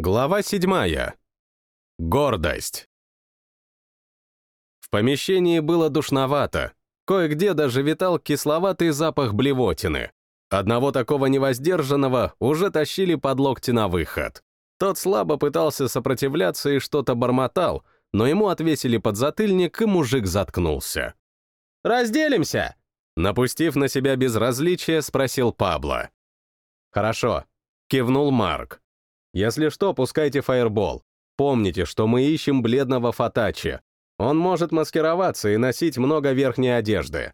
Глава седьмая. Гордость. В помещении было душновато. Кое-где даже витал кисловатый запах блевотины. Одного такого невоздержанного уже тащили под локти на выход. Тот слабо пытался сопротивляться и что-то бормотал, но ему отвесили подзатыльник, и мужик заткнулся. «Разделимся!» Напустив на себя безразличие, спросил Пабло. «Хорошо», — кивнул Марк. Если что, пускайте фаербол. Помните, что мы ищем бледного Фатачи. Он может маскироваться и носить много верхней одежды.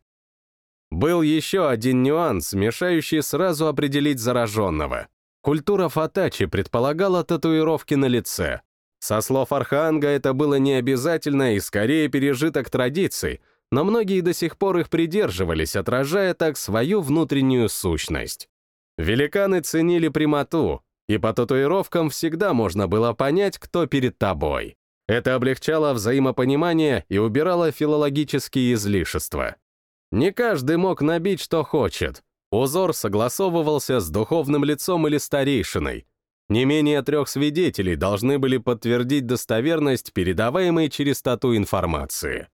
Был еще один нюанс, мешающий сразу определить зараженного. Культура Фатачи предполагала татуировки на лице. Со слов Арханга это было не обязательно и скорее пережиток традиций, но многие до сих пор их придерживались, отражая так свою внутреннюю сущность. Великаны ценили прямоту, и по татуировкам всегда можно было понять, кто перед тобой. Это облегчало взаимопонимание и убирало филологические излишества. Не каждый мог набить, что хочет. Узор согласовывался с духовным лицом или старейшиной. Не менее трех свидетелей должны были подтвердить достоверность передаваемой через тату информации.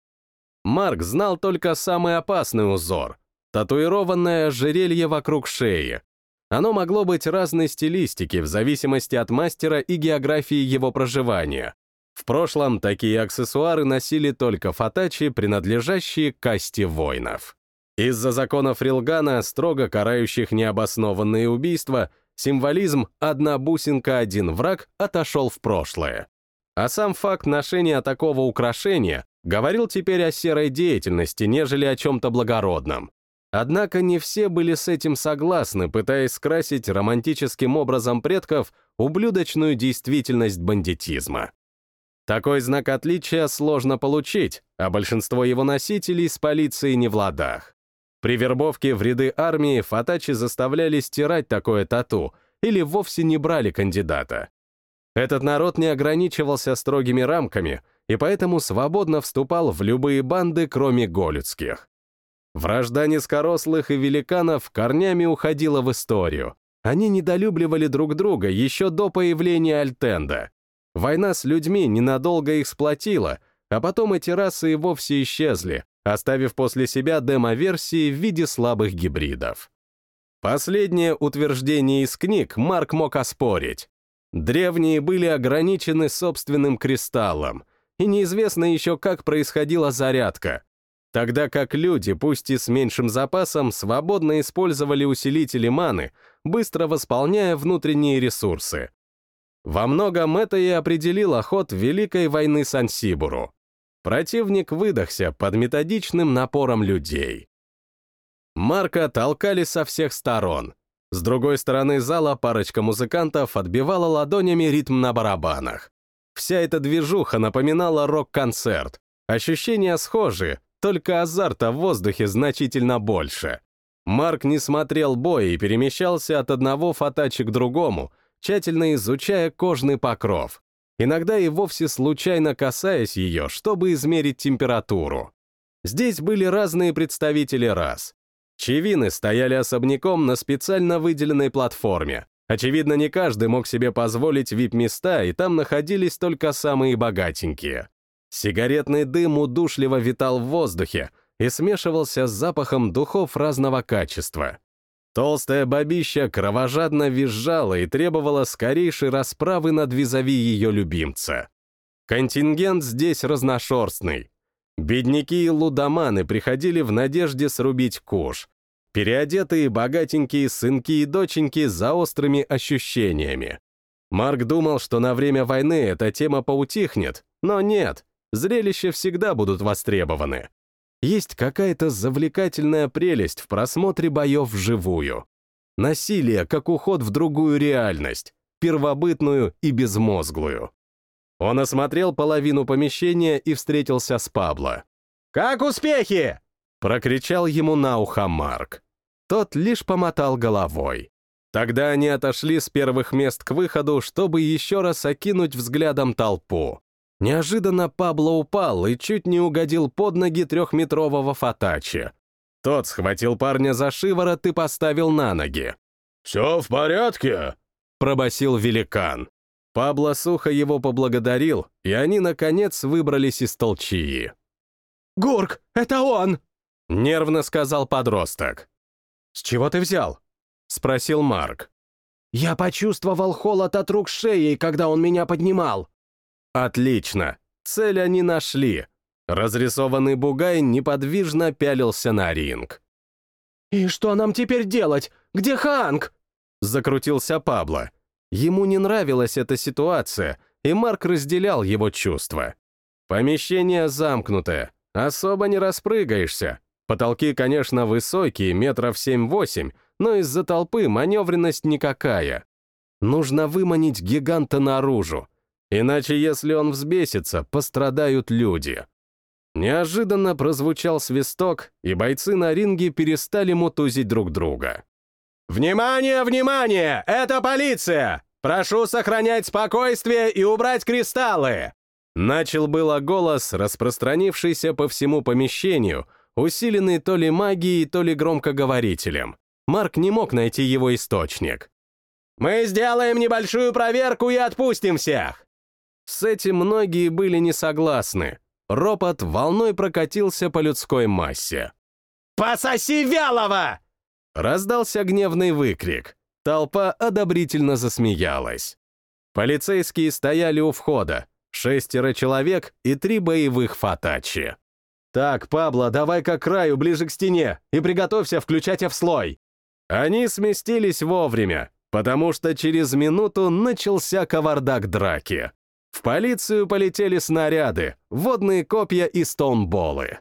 Марк знал только самый опасный узор — татуированное ожерелье вокруг шеи, оно могло быть разной стилистики в зависимости от мастера и географии его проживания. В прошлом такие аксессуары носили только фатачи, принадлежащие касте воинов. Из-за законов Рилгана, строго карающих необоснованные убийства, символизм «одна бусинка, один враг» отошел в прошлое. А сам факт ношения такого украшения говорил теперь о серой деятельности, нежели о чем-то благородном. Однако не все были с этим согласны, пытаясь скрасить романтическим образом предков ублюдочную действительность бандитизма. Такой знак отличия сложно получить, а большинство его носителей с полицией не в ладах. При вербовке в ряды армии фатачи заставляли стирать такое тату или вовсе не брали кандидата. Этот народ не ограничивался строгими рамками и поэтому свободно вступал в любые банды, кроме голюдских. Вражда низкорослых и великанов корнями уходила в историю. Они недолюбливали друг друга еще до появления Альтенда. Война с людьми ненадолго их сплотила, а потом эти расы и вовсе исчезли, оставив после себя демо-версии в виде слабых гибридов. Последнее утверждение из книг Марк мог оспорить. Древние были ограничены собственным кристаллом, и неизвестно еще, как происходила зарядка — Тогда как люди, пусть и с меньшим запасом, свободно использовали усилители маны, быстро восполняя внутренние ресурсы. Во многом это и определило ход Великой войны Сансибуру. Противник выдохся под методичным напором людей. Марка толкали со всех сторон. С другой стороны зала парочка музыкантов отбивала ладонями ритм на барабанах. Вся эта движуха напоминала рок-концерт. Ощущения схожие, только азарта в воздухе значительно больше. Марк не смотрел бой и перемещался от одного фатачи к другому, тщательно изучая кожный покров. Иногда и вовсе случайно касаясь ее, чтобы измерить температуру. Здесь были разные представители рас. Чевины стояли особняком на специально выделенной платформе. Очевидно, не каждый мог себе позволить вип-места, и там находились только самые богатенькие. Сигаретный дым удушливо витал в воздухе и смешивался с запахом духов разного качества. Толстая бабища кровожадно визжала и требовала скорейшей расправы над визави ее любимца. Контингент здесь разношерстный. Бедняки и лудоманы приходили в надежде срубить куш. Переодетые богатенькие сынки и доченьки за острыми ощущениями. Марк думал, что на время войны эта тема поутихнет, но нет, зрелища всегда будут востребованы. Есть какая-то завлекательная прелесть в просмотре боев вживую. Насилие, как уход в другую реальность, первобытную и безмозглую. Он осмотрел половину помещения и встретился с Пабло. «Как успехи?» — прокричал ему на ухо Марк. Тот лишь помотал головой. Тогда они отошли с первых мест к выходу, чтобы еще раз окинуть взглядом толпу. Неожиданно Пабло упал и чуть не угодил под ноги трехметрового Фатачи. Тот схватил парня за шиворот и поставил на ноги. «Все в порядке?» — пробасил великан. Пабло сухо его поблагодарил, и они, наконец, выбрались из толчии. «Гурк, это он!» — нервно сказал подросток. «С чего ты взял?» — спросил Марк. «Я почувствовал холод от рук шеи, когда он меня поднимал». «Отлично. Цель они нашли. Разрисованный бугай неподвижно пялился на ринг. «И что нам теперь делать? Где Ханк?» Закрутился Пабло. Ему не нравилась эта ситуация, и Марк разделял его чувства. Помещение замкнутое, особо не распрыгаешься. Потолки, конечно, высокие, метров семь-восемь, но из-за толпы маневренность никакая. Нужно выманить гиганта наружу, иначе если он взбесится, пострадают люди. Неожиданно прозвучал свисток, и бойцы на ринге перестали мутузить друг друга. «Внимание, внимание! Это полиция! Прошу сохранять спокойствие и убрать кристаллы!» Начал было голос, распространившийся по всему помещению, усиленный то ли магией, то ли громкоговорителем. Марк не мог найти его источник. «Мы сделаем небольшую проверку и отпустим всех!» С этим многие были не согласны, Ропот волной прокатился по людской массе. «Пососи вялого!» Раздался гневный выкрик. Толпа одобрительно засмеялась. Полицейские стояли у входа. Шестеро человек и три боевых фатачи. «Так, Пабло, давай-ка к краю, ближе к стене, и приготовься включать F-слой!» Они сместились вовремя, потому что через минуту начался кавардак драки. В полицию полетели снаряды, водные копья и стоунболы.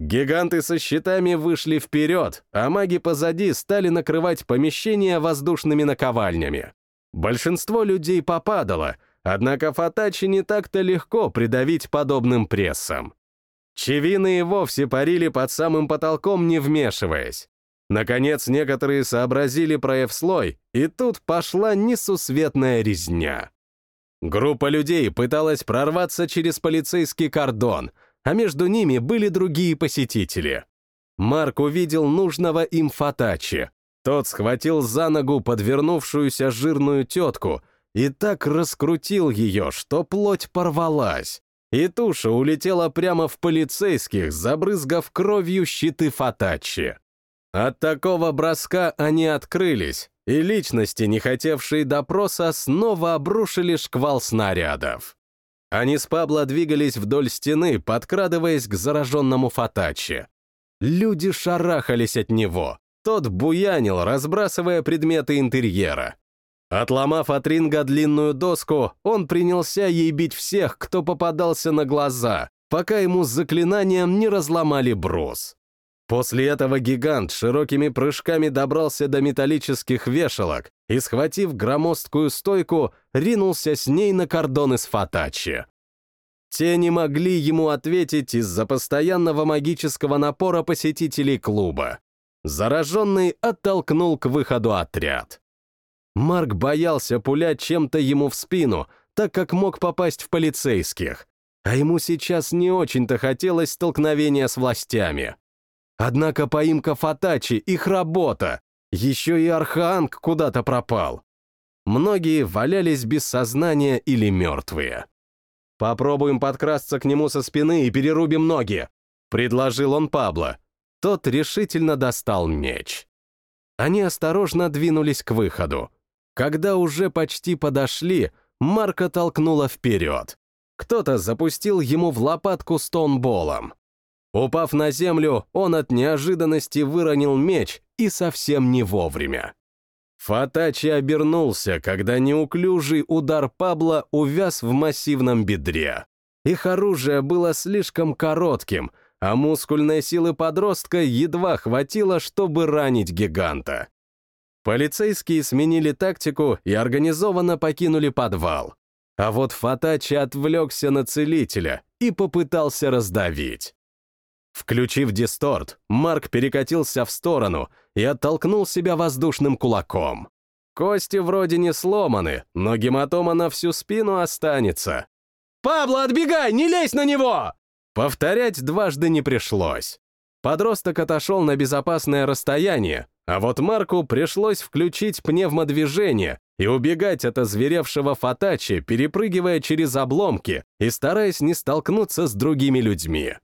Гиганты со щитами вышли вперед, а маги позади стали накрывать помещения воздушными наковальнями. Большинство людей попадало, однако Фатачи не так-то легко придавить подобным прессом. Чевины и вовсе парили под самым потолком, не вмешиваясь. Наконец, некоторые сообразили про F-слой, и тут пошла несусветная резня. Группа людей пыталась прорваться через полицейский кордон, а между ними были другие посетители. Марк увидел нужного им Фатачи. Тот схватил за ногу подвернувшуюся жирную тетку и так раскрутил ее, что плоть порвалась, и туша улетела прямо в полицейских, забрызгав кровью щиты Фатачи. От такого броска они открылись, и личности, не хотевшие допроса, снова обрушили шквал снарядов. Они с Пабло двигались вдоль стены, подкрадываясь к зараженному Фатачи. Люди шарахались от него. Тот буянил, разбрасывая предметы интерьера. Отломав от ринга длинную доску, он принялся ей бить всех, кто попадался на глаза, пока ему с заклинанием не разломали брус. После этого гигант широкими прыжками добрался до металлических вешалок и, схватив громоздкую стойку, ринулся с ней на кордон из Фатачи. Те не могли ему ответить из-за постоянного магического напора посетителей клуба. Зараженный оттолкнул к выходу отряд. Марк боялся пулять чем-то ему в спину, так как мог попасть в полицейских, а ему сейчас не очень-то хотелось столкновения с властями. Однако поимка Фатачи — их работа. Еще и Арханг куда-то пропал. Многие валялись без сознания или мертвые. «Попробуем подкрасться к нему со спины и перерубим ноги», — предложил он Пабло. Тот решительно достал меч. Они осторожно двинулись к выходу. Когда уже почти подошли, Марка толкнула вперед. Кто-то запустил ему в лопатку стоунболом. Упав на землю, он от неожиданности выронил меч и совсем не вовремя. Фатачи обернулся, когда неуклюжий удар Пабло увяз в массивном бедре. Их оружие было слишком коротким, а мускульной силы подростка едва хватило, чтобы ранить гиганта. Полицейские сменили тактику и организованно покинули подвал. А вот Фатачи отвлекся на целителя и попытался раздавить. Включив дисторт, Марк перекатился в сторону и оттолкнул себя воздушным кулаком. Кости вроде не сломаны, но гематома на всю спину останется. «Пабло, отбегай! Не лезь на него!» Повторять дважды не пришлось. Подросток отошел на безопасное расстояние, а вот Марку пришлось включить пневмодвижение и убегать от озверевшего Фатачи, перепрыгивая через обломки и стараясь не столкнуться с другими людьми.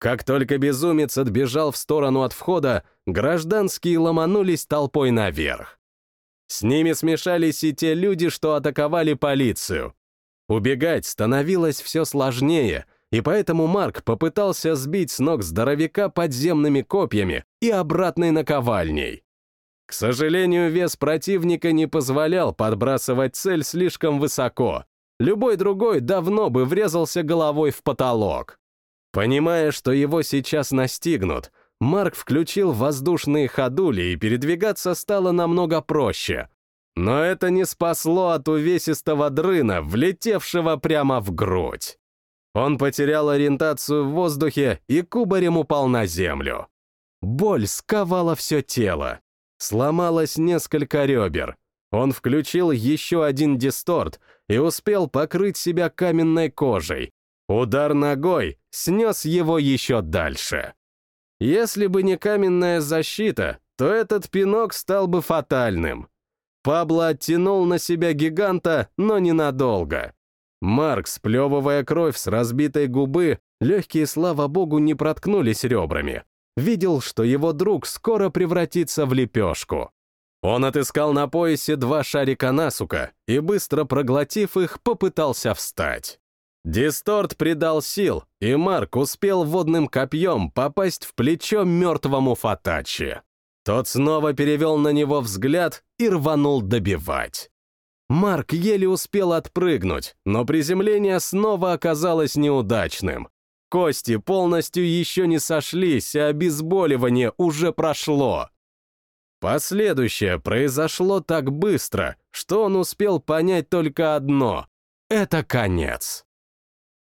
Как только безумец отбежал в сторону от входа, гражданские ломанулись толпой наверх. С ними смешались и те люди, что атаковали полицию. Убегать становилось все сложнее, и поэтому Марк попытался сбить с ног здоровяка подземными копьями и обратной наковальней. К сожалению, вес противника не позволял подбрасывать цель слишком высоко. Любой другой давно бы врезался головой в потолок. Понимая, что его сейчас настигнут, Марк включил воздушные ходули, и передвигаться стало намного проще. Но это не спасло от увесистого дрына, влетевшего прямо в грудь. Он потерял ориентацию в воздухе и кубарем упал на землю. Боль сковала все тело. Сломалось несколько ребер. Он включил еще один дисторт и успел покрыть себя каменной кожей. Удар ногой снес его еще дальше. Если бы не каменная защита, то этот пинок стал бы фатальным. Пабло оттянул на себя гиганта, но ненадолго. Марк, сплевывая кровь с разбитой губы, легкие, слава богу, не проткнулись ребрами видел, что его друг скоро превратится в лепешку. Он отыскал на поясе два шарика насука и, быстро проглотив их, попытался встать. Дисторт придал сил, и Марк успел водным копьем попасть в плечо мертвому Фатачи. Тот снова перевел на него взгляд и рванул добивать. Марк еле успел отпрыгнуть, но приземление снова оказалось неудачным. Кости полностью еще не сошлись, а обезболивание уже прошло. Последующее произошло так быстро, что он успел понять только одно — это конец.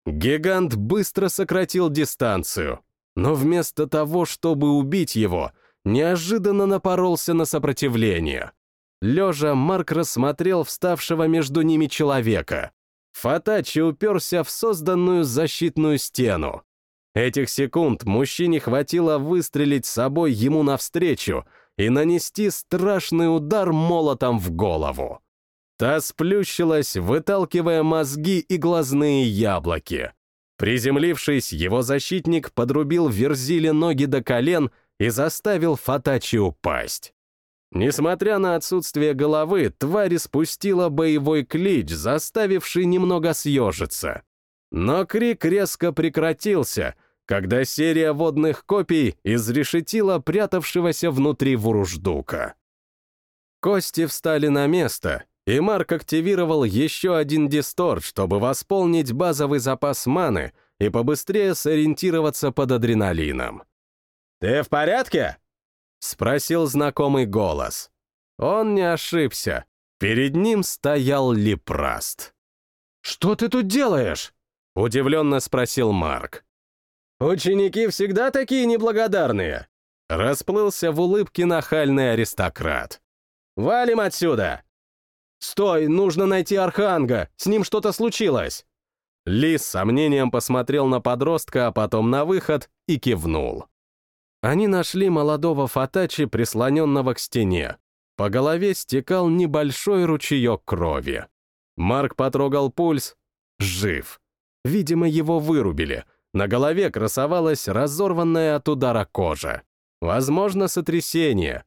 Гигант быстро сократил дистанцию, но вместо того, чтобы убить его, неожиданно напоролся на сопротивление. Лежа, Марк рассмотрел вставшего между ними человека. Фатачи уперся в созданную защитную стену. Этих секунд мужчине хватило выстрелить собой ему навстречу и нанести страшный удар молотом в голову. Та сплющилась, выталкивая мозги и глазные яблоки. Приземлившись, его защитник подрубил Верзиле ноги до колен и заставил Фатачи упасть. Несмотря на отсутствие головы, тварь спустила боевой клич, заставивший немного съежиться. Но крик резко прекратился, когда серия водных копий изрешетила прятавшегося внутри Вуруждука. Кости встали на место, и Марк активировал еще один дисторт, чтобы восполнить базовый запас маны и побыстрее сориентироваться под адреналином. «Ты в порядке?» — спросил знакомый голос. Он не ошибся. Перед ним стоял Лепраст. «Что ты тут делаешь?» — удивленно спросил Марк. «Ученики всегда такие неблагодарные!» Расплылся в улыбке нахальный аристократ. «Валим отсюда!» «Стой, нужно найти Арханга, с ним что-то случилось!» Ли с сомнением посмотрел на подростка, а потом на выход и кивнул. Они нашли молодого Фатачи, прислоненного к стене. По голове стекал небольшой ручеек крови. Марк потрогал пульс. Жив. Видимо, его вырубили. На голове красовалась разорванная от удара кожа. Возможно, сотрясение.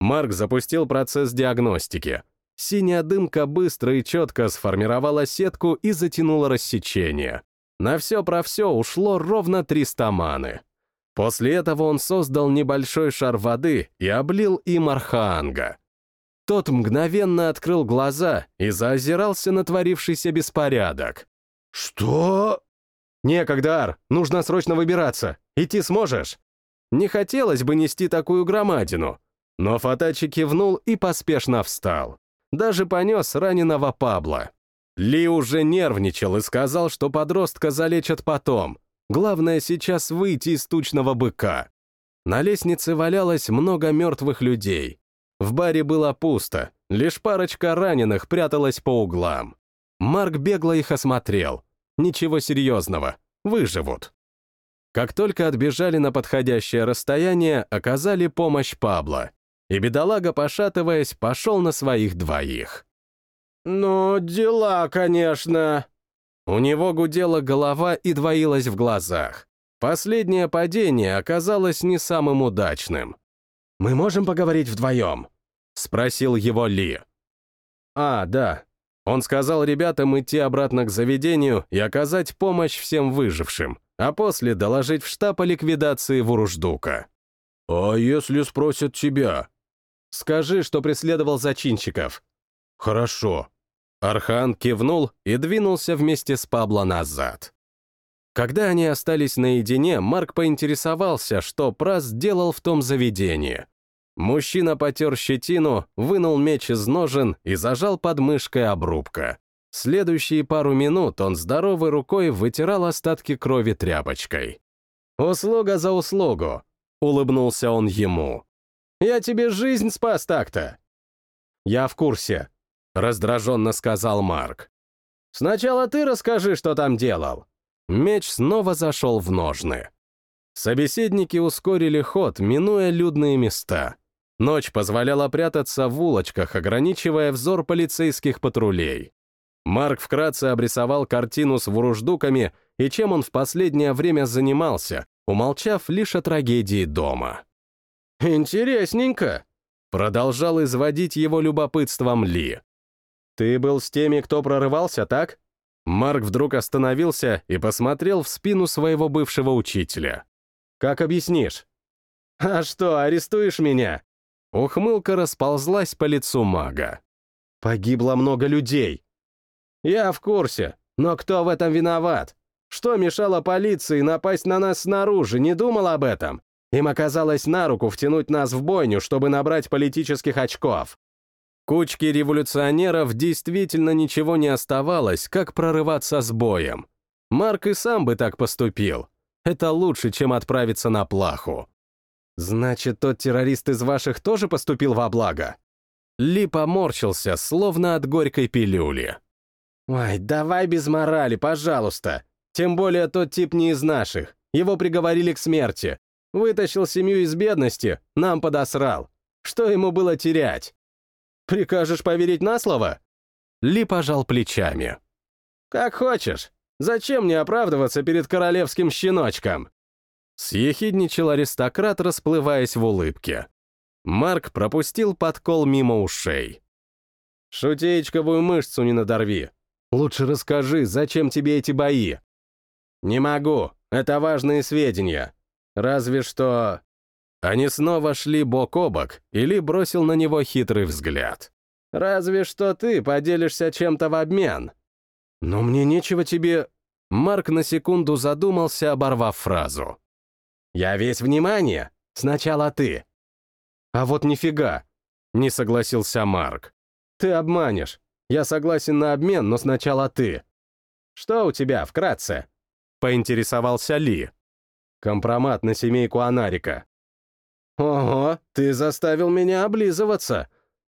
Марк запустил процесс диагностики. Синяя дымка быстро и четко сформировала сетку и затянула рассечение. На все про все ушло ровно 300 маны. После этого он создал небольшой шар воды и облил им Архаанга. Тот мгновенно открыл глаза и заозирался на творившийся беспорядок. «Что?» «Некогда, Ар, нужно срочно выбираться. Идти сможешь?» Не хотелось бы нести такую громадину, но Фатачи кивнул и поспешно встал. Даже понес раненого Пабла. Ли уже нервничал и сказал, что подростка залечат потом, Главное сейчас выйти из тучного быка. На лестнице валялось много мертвых людей. В баре было пусто, лишь парочка раненых пряталась по углам. Марк бегло их осмотрел. Ничего серьезного, выживут. Как только отбежали на подходящее расстояние, оказали помощь Пабло. И бедолага, пошатываясь, пошел на своих двоих. «Ну, дела, конечно». У него гудела голова и двоилась в глазах. Последнее падение оказалось не самым удачным. «Мы можем поговорить вдвоем?» — спросил его Ли. «А, да». Он сказал ребятам идти обратно к заведению и оказать помощь всем выжившим, а после доложить в штаб о ликвидации Вуруждука. «А если спросят тебя?» «Скажи, что преследовал зачинщиков». «Хорошо». Архан кивнул и двинулся вместе с Пабло назад. Когда они остались наедине, Марк поинтересовался, что Прас делал в том заведении. Мужчина потер щетину, вынул меч из ножен и зажал под мышкой обрубка. Следующие пару минут он здоровой рукой вытирал остатки крови тряпочкой. «Услуга за услугу», — улыбнулся он ему. «Я тебе жизнь спас так-то». «Я в курсе», — раздраженно сказал Марк. «Сначала ты расскажи, что там делал». Меч снова зашел в ножны. Собеседники ускорили ход, минуя людные места. Ночь позволяла прятаться в улочках, ограничивая взор полицейских патрулей. Марк вкратце обрисовал картину с вуруждуками и чем он в последнее время занимался, умолчав лишь о трагедии дома. «Интересненько», — продолжал изводить его любопытством Ли. «Ты был с теми, кто прорывался, так?» Марк вдруг остановился и посмотрел в спину своего бывшего учителя. «Как объяснишь?» «А что, арестуешь меня?» Ухмылка расползлась по лицу мага. «Погибло много людей». «Я в курсе, но кто в этом виноват? Что мешало полиции напасть на нас снаружи, не думал об этом? Им оказалось на руку втянуть нас в бойню, чтобы набрать политических очков. Кучке революционеров действительно ничего не оставалось, как прорываться с боем. Марк и сам бы так поступил. Это лучше, чем отправиться на плаху. Значит, тот террорист из ваших тоже поступил во благо? Ли поморщился, словно от горькой пилюли. «Ой, давай без морали, пожалуйста. Тем более тот тип не из наших. Его приговорили к смерти. Вытащил семью из бедности, нам подосрал. Что ему было терять? Прикажешь поверить на слово?» Ли пожал плечами. «Как хочешь. Зачем мне оправдываться перед королевским щеночком?» Съехидничал аристократ, расплываясь в улыбке. Марк пропустил подкол мимо ушей. «Шутеечковую мышцу не надорви. Лучше расскажи, зачем тебе эти бои?» «Не могу. Это важные сведения. Разве что...» Они снова шли бок о бок, и Ли бросил на него хитрый взгляд. «Разве что ты поделишься чем-то в обмен». «Но мне нечего тебе...» Марк на секунду задумался, оборвав фразу. «Я весь внимание. Сначала ты». «А вот нифига», — не согласился Марк. «Ты обманешь. Я согласен на обмен, но сначала ты». «Что у тебя, вкратце?» — поинтересовался Ли. «Компромат на семейку Анарика. «Ого, ты заставил меня облизываться!»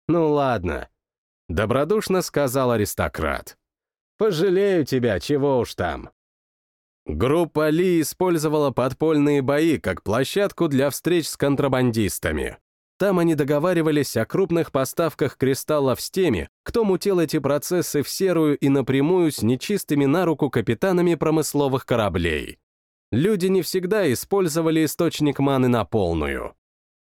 «Ну ладно», — добродушно сказал аристократ. «Пожалею тебя, чего уж там». Группа Ли использовала подпольные бои как площадку для встреч с контрабандистами. Там они договаривались о крупных поставках кристаллов с теми, кто мутил эти процессы в серую и напрямую с нечистыми на руку капитанами промысловых кораблей. Люди не всегда использовали источник маны на полную.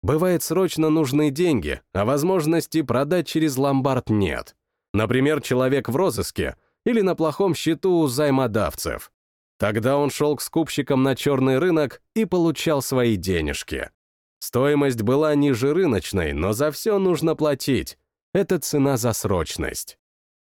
Бывает, срочно нужны деньги, а возможности продать через ломбард нет. Например, человек в розыске или на плохом счету у займодавцев. Тогда он шел к скупщикам на черный рынок и получал свои денежки. Стоимость была ниже рыночной, но за все нужно платить. Это цена за срочность.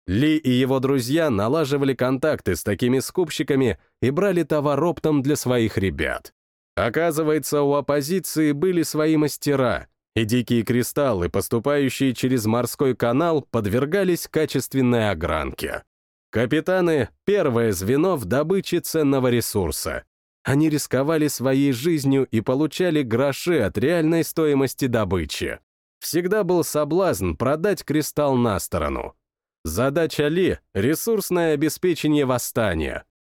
Ли и его друзья налаживали контакты с такими скупщиками и брали товар оптом для своих ребят. Оказывается, у оппозиции были свои мастера, и дикие кристаллы, поступающие через морской канал, подвергались качественной огранке. Капитаны — первое звено в добыче ценного ресурса. Они рисковали своей жизнью и получали гроши от реальной стоимости добычи. Всегда был соблазн продать кристалл на сторону. Задача Ли — ресурсное обеспечение восстания —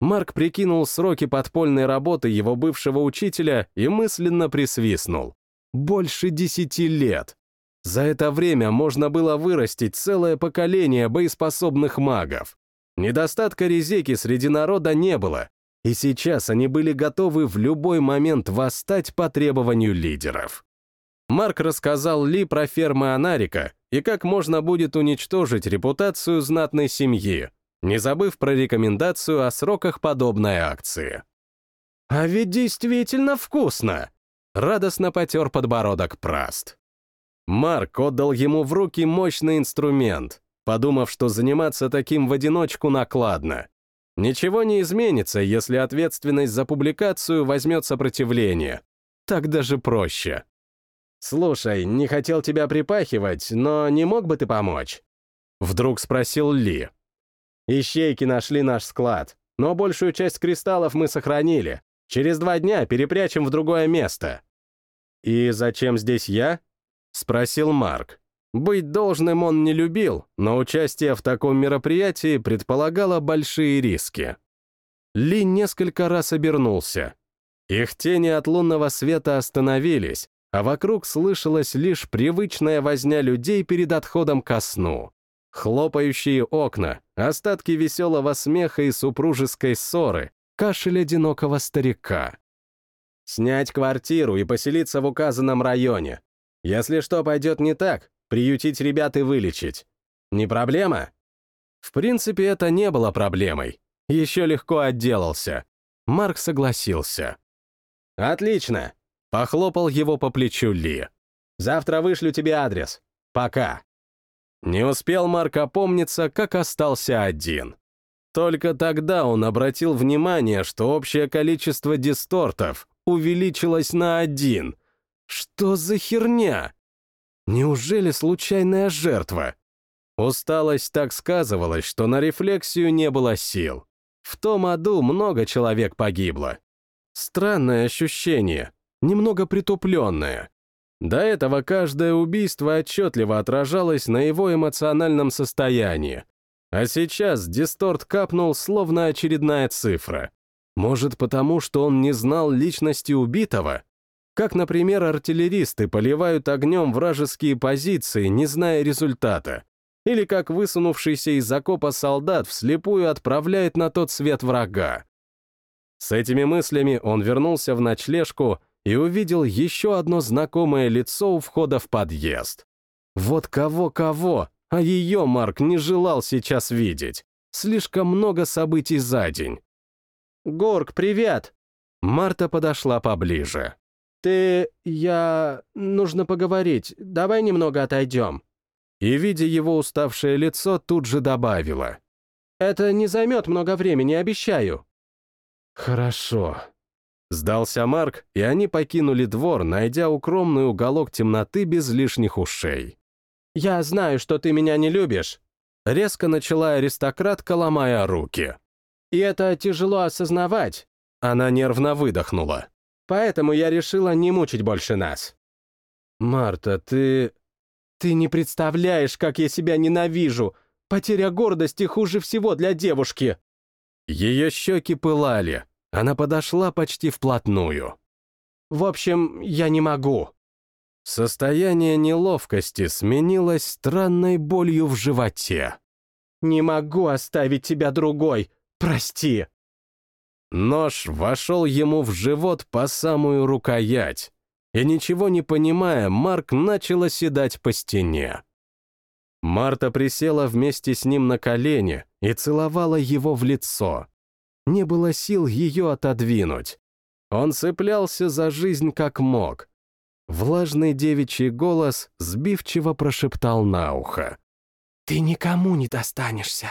Марк прикинул сроки подпольной работы его бывшего учителя и мысленно присвистнул. Больше десяти лет. За это время можно было вырастить целое поколение боеспособных магов. Недостатка резеки среди народа не было, и сейчас они были готовы в любой момент восстать по требованию лидеров. Марк рассказал Ли про фермы Анарика и как можно будет уничтожить репутацию знатной семьи, не забыв про рекомендацию о сроках подобной акции. «А ведь действительно вкусно!» — радостно потер подбородок Праст. Марк отдал ему в руки мощный инструмент, подумав, что заниматься таким в одиночку накладно. Ничего не изменится, если ответственность за публикацию возьмет сопротивление. Так даже проще. «Слушай, не хотел тебя припахивать, но не мог бы ты помочь?» Вдруг спросил Ли. «Ищейки нашли наш склад, но большую часть кристаллов мы сохранили. Через два дня перепрячем в другое место». «И зачем здесь я?» — спросил Марк. Быть должным он не любил, но участие в таком мероприятии предполагало большие риски. Ли несколько раз обернулся. Их тени от лунного света остановились, а вокруг слышалась лишь привычная возня людей перед отходом ко сну. Хлопающие окна, остатки веселого смеха и супружеской ссоры, кашель одинокого старика. Снять квартиру и поселиться в указанном районе. Если что пойдет не так, приютить ребят и вылечить. Не проблема? В принципе, это не было проблемой. Еще легко отделался. Марк согласился. «Отлично!» — похлопал его по плечу Ли. «Завтра вышлю тебе адрес. Пока!» Не успел Марк опомниться, как остался один. Только тогда он обратил внимание, что общее количество дистортов увеличилось на один. Что за херня? Неужели случайная жертва? Усталость так сказывалась, что на рефлексию не было сил. В том аду много человек погибло. Странное ощущение, немного притупленное. До этого каждое убийство отчетливо отражалось на его эмоциональном состоянии. А сейчас дисторт капнул, словно очередная цифра. Может, потому что он не знал личности убитого? Как, например, артиллеристы поливают огнем вражеские позиции, не зная результата. Или как высунувшийся из окопа солдат вслепую отправляет на тот свет врага. С этими мыслями он вернулся в ночлежку и увидел еще одно знакомое лицо у входа в подъезд. Вот кого-кого, а ее Марк не желал сейчас видеть. Слишком много событий за день. «Горг, привет!» Марта подошла поближе. «Ты... я... нужно поговорить. Давай немного отойдем». И, видя его уставшее лицо, тут же добавила. «Это не займет много времени, обещаю». «Хорошо». Сдался Марк, и они покинули двор, найдя укромный уголок темноты без лишних ушей. «Я знаю, что ты меня не любишь», — резко начала аристократка, ломая руки. «И это тяжело осознавать». Она нервно выдохнула. Поэтому я решила не мучить больше нас. Марта, ты... Ты не представляешь, как я себя ненавижу. Потеря гордости хуже всего для девушки. Ее щеки пылали. Она подошла почти вплотную. В общем, я не могу. Состояние неловкости сменилось странной болью в животе. «Не могу оставить тебя другой. Прости». Нож вошел ему в живот по самую рукоять, и ничего не понимая, Марк начал оседать по стене. Марта присела вместе с ним на колени и целовала его в лицо. Не было сил ее отодвинуть. Он цеплялся за жизнь как мог. Влажный девичий голос сбивчиво прошептал на ухо. «Ты никому не достанешься».